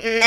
and